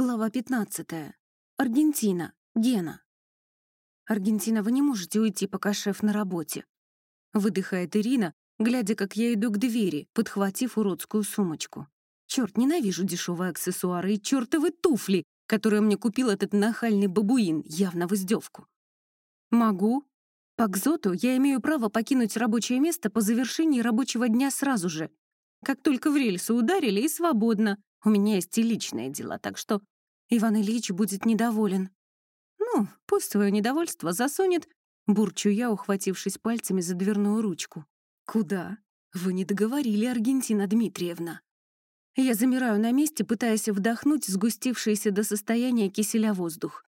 Глава 15. Аргентина. Гена. «Аргентина, вы не можете уйти, пока шеф на работе», — выдыхает Ирина, глядя, как я иду к двери, подхватив уродскую сумочку. Черт, ненавижу дешевые аксессуары и чертовы туфли, которые мне купил этот нахальный бабуин, явно в издевку. «Могу. По Кзоту я имею право покинуть рабочее место по завершении рабочего дня сразу же. Как только в рельсы ударили, и свободно. У меня есть и личные дела, так что Иван Ильич будет недоволен. Ну, пусть свое недовольство засунет, бурчу я, ухватившись пальцами за дверную ручку. Куда? Вы не договорили, Аргентина Дмитриевна. Я замираю на месте, пытаясь вдохнуть сгустившийся до состояния киселя воздух.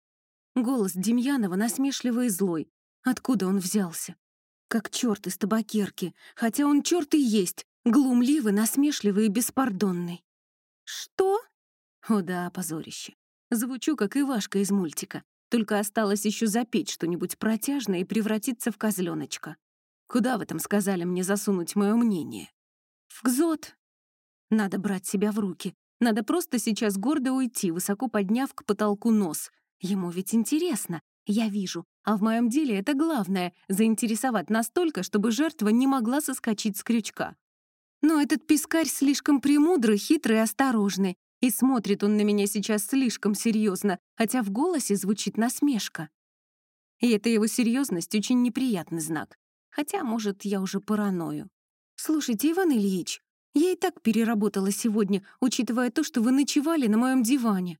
Голос Демьянова насмешливый и злой. Откуда он взялся? Как черт из табакерки, хотя он черт и есть, глумливый, насмешливый и беспардонный. «Что?» О да, позорище. Звучу, как Ивашка из мультика. Только осталось еще запеть что-нибудь протяжное и превратиться в козленочка. Куда в этом сказали мне засунуть мое мнение? В гзот. Надо брать себя в руки. Надо просто сейчас гордо уйти, высоко подняв к потолку нос. Ему ведь интересно. Я вижу. А в моем деле это главное — заинтересовать настолько, чтобы жертва не могла соскочить с крючка. Но этот пескарь слишком премудрый, хитрый и осторожный, и смотрит он на меня сейчас слишком серьезно, хотя в голосе звучит насмешка. И эта его серьезность очень неприятный знак. Хотя, может, я уже параною. «Слушайте, Иван Ильич, я и так переработала сегодня, учитывая то, что вы ночевали на моем диване».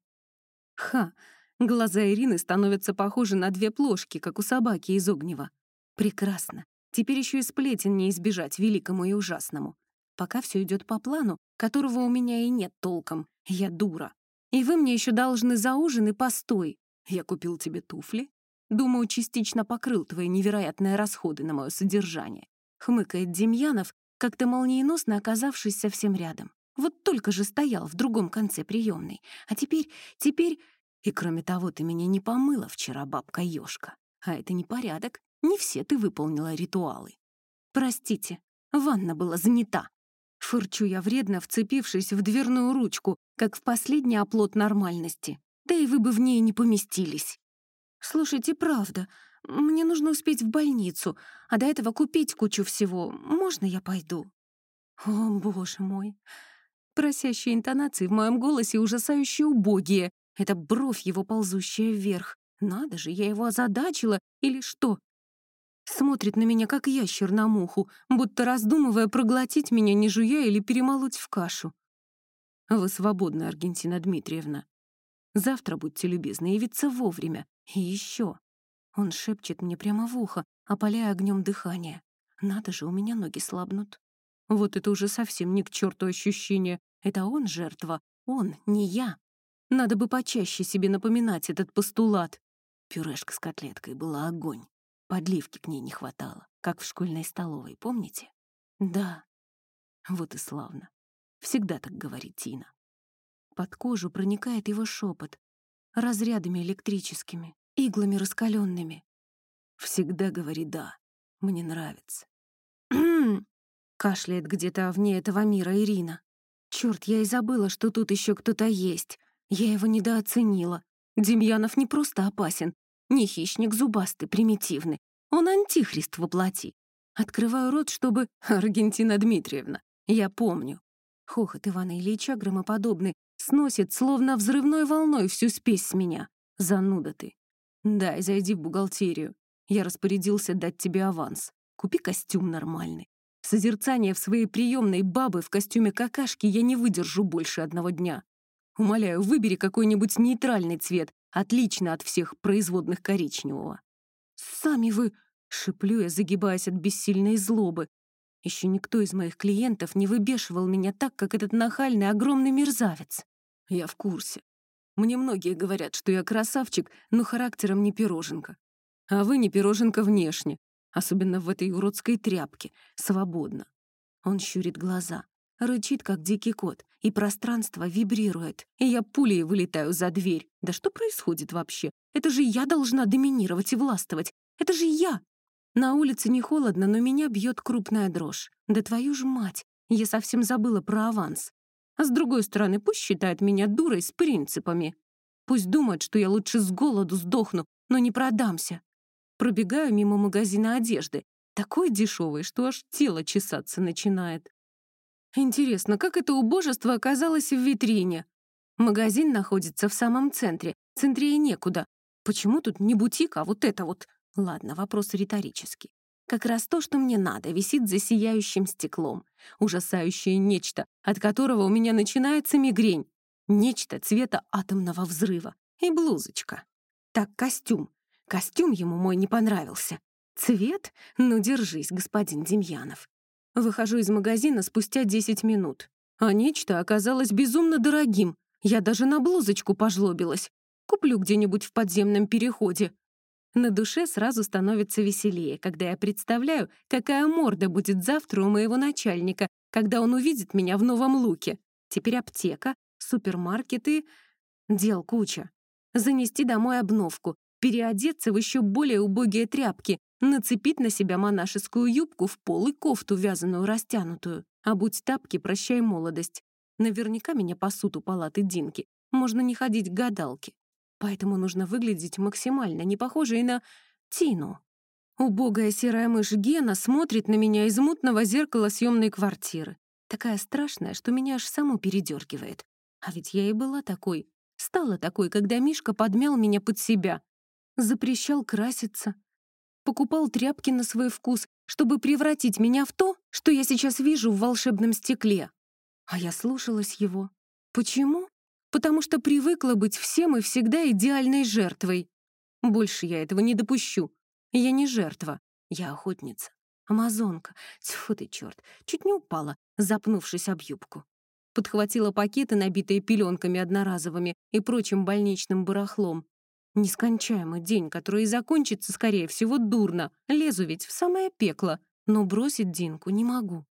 Ха, глаза Ирины становятся похожи на две плошки, как у собаки из огнева. Прекрасно. Теперь еще и сплетен не избежать великому и ужасному. Пока все идет по плану, которого у меня и нет толком. Я дура. И вы мне еще должны за ужин и постой. Я купил тебе туфли. Думаю, частично покрыл твои невероятные расходы на мое содержание. Хмыкает Демьянов, как-то молниеносно оказавшись совсем рядом. Вот только же стоял в другом конце приемной. А теперь, теперь... И кроме того, ты меня не помыла вчера, бабка Ёшка. А это не порядок. Не все ты выполнила ритуалы. Простите, ванна была занята. Фырчу я вредно, вцепившись в дверную ручку, как в последний оплот нормальности. Да и вы бы в ней не поместились. Слушайте, правда, мне нужно успеть в больницу, а до этого купить кучу всего. Можно я пойду? О, боже мой. Просящие интонации в моем голосе ужасающе убогие. Это бровь его ползущая вверх. Надо же, я его озадачила или что? Смотрит на меня, как ящер на муху, будто раздумывая проглотить меня, не жуя или перемолоть в кашу. Вы свободны, Аргентина Дмитриевна. Завтра будьте любезны явиться вовремя. И еще. Он шепчет мне прямо в ухо, опаляя огнем дыхание. Надо же, у меня ноги слабнут. Вот это уже совсем не к черту ощущение. Это он жертва, он, не я. Надо бы почаще себе напоминать этот постулат. Пюрешка с котлеткой была огонь. Подливки к ней не хватало, как в школьной столовой, помните? Да. Вот и славно. Всегда так говорит Тина. Под кожу проникает его шепот, разрядами электрическими, иглами раскаленными. Всегда говори «да». Мне нравится. Кашляет где-то вне этого мира Ирина. Черт, я и забыла, что тут еще кто-то есть. Я его недооценила. Демьянов не просто опасен, не хищник зубастый, примитивный. Он антихрист воплоти. Открываю рот, чтобы... Аргентина Дмитриевна, я помню. Хохот Ивана Ильича громоподобный сносит, словно взрывной волной, всю спесь с меня. Зануда ты. Дай, зайди в бухгалтерию. Я распорядился дать тебе аванс. Купи костюм нормальный. Созерцание в своей приемной бабы в костюме какашки я не выдержу больше одного дня. Умоляю, выбери какой-нибудь нейтральный цвет, отлично от всех производных коричневого. «Сами вы...» — шиплю я, загибаясь от бессильной злобы. Еще никто из моих клиентов не выбешивал меня так, как этот нахальный огромный мерзавец. Я в курсе. Мне многие говорят, что я красавчик, но характером не пироженка. А вы не пироженка внешне, особенно в этой уродской тряпке, свободно. Он щурит глаза, рычит, как дикий кот, и пространство вибрирует, и я пулей вылетаю за дверь. Да что происходит вообще? Это же я должна доминировать и властвовать. Это же я! На улице не холодно, но меня бьет крупная дрожь. Да твою ж мать! Я совсем забыла про аванс. А с другой стороны, пусть считает меня дурой с принципами. Пусть думают, что я лучше с голоду сдохну, но не продамся. Пробегаю мимо магазина одежды, такой дешевый, что аж тело чесаться начинает. Интересно, как это убожество оказалось в витрине? Магазин находится в самом центре, центрее некуда. Почему тут не бутик, а вот это вот? Ладно, вопрос риторический. Как раз то, что мне надо, висит за сияющим стеклом. Ужасающее нечто, от которого у меня начинается мигрень. Нечто цвета атомного взрыва. И блузочка. Так, костюм. Костюм ему мой не понравился. Цвет? Ну, держись, господин Демьянов. Выхожу из магазина спустя 10 минут. А нечто оказалось безумно дорогим. Я даже на блузочку пожлобилась. Куплю где-нибудь в подземном переходе. На душе сразу становится веселее, когда я представляю, какая морда будет завтра у моего начальника, когда он увидит меня в новом луке. Теперь аптека, супермаркеты, дел куча. Занести домой обновку, переодеться в еще более убогие тряпки, нацепить на себя монашескую юбку в пол и кофту вязаную растянутую. А будь тапки, прощай молодость. Наверняка меня пасут у палаты Динки. Можно не ходить к гадалке. Поэтому нужно выглядеть максимально не похожей на Тину. Убогая серая мышь Гена смотрит на меня из мутного зеркала съемной квартиры. Такая страшная, что меня аж само передергивает. А ведь я и была такой. Стала такой, когда Мишка подмял меня под себя. Запрещал краситься. Покупал тряпки на свой вкус, чтобы превратить меня в то, что я сейчас вижу в волшебном стекле. А я слушалась его. Почему? потому что привыкла быть всем и всегда идеальной жертвой. Больше я этого не допущу. Я не жертва, я охотница. Амазонка. Тьфу ты, черт, чуть не упала, запнувшись об юбку. Подхватила пакеты, набитые пеленками одноразовыми и прочим больничным барахлом. Нескончаемый день, который и закончится, скорее всего, дурно. Лезу ведь в самое пекло, но бросить Динку не могу.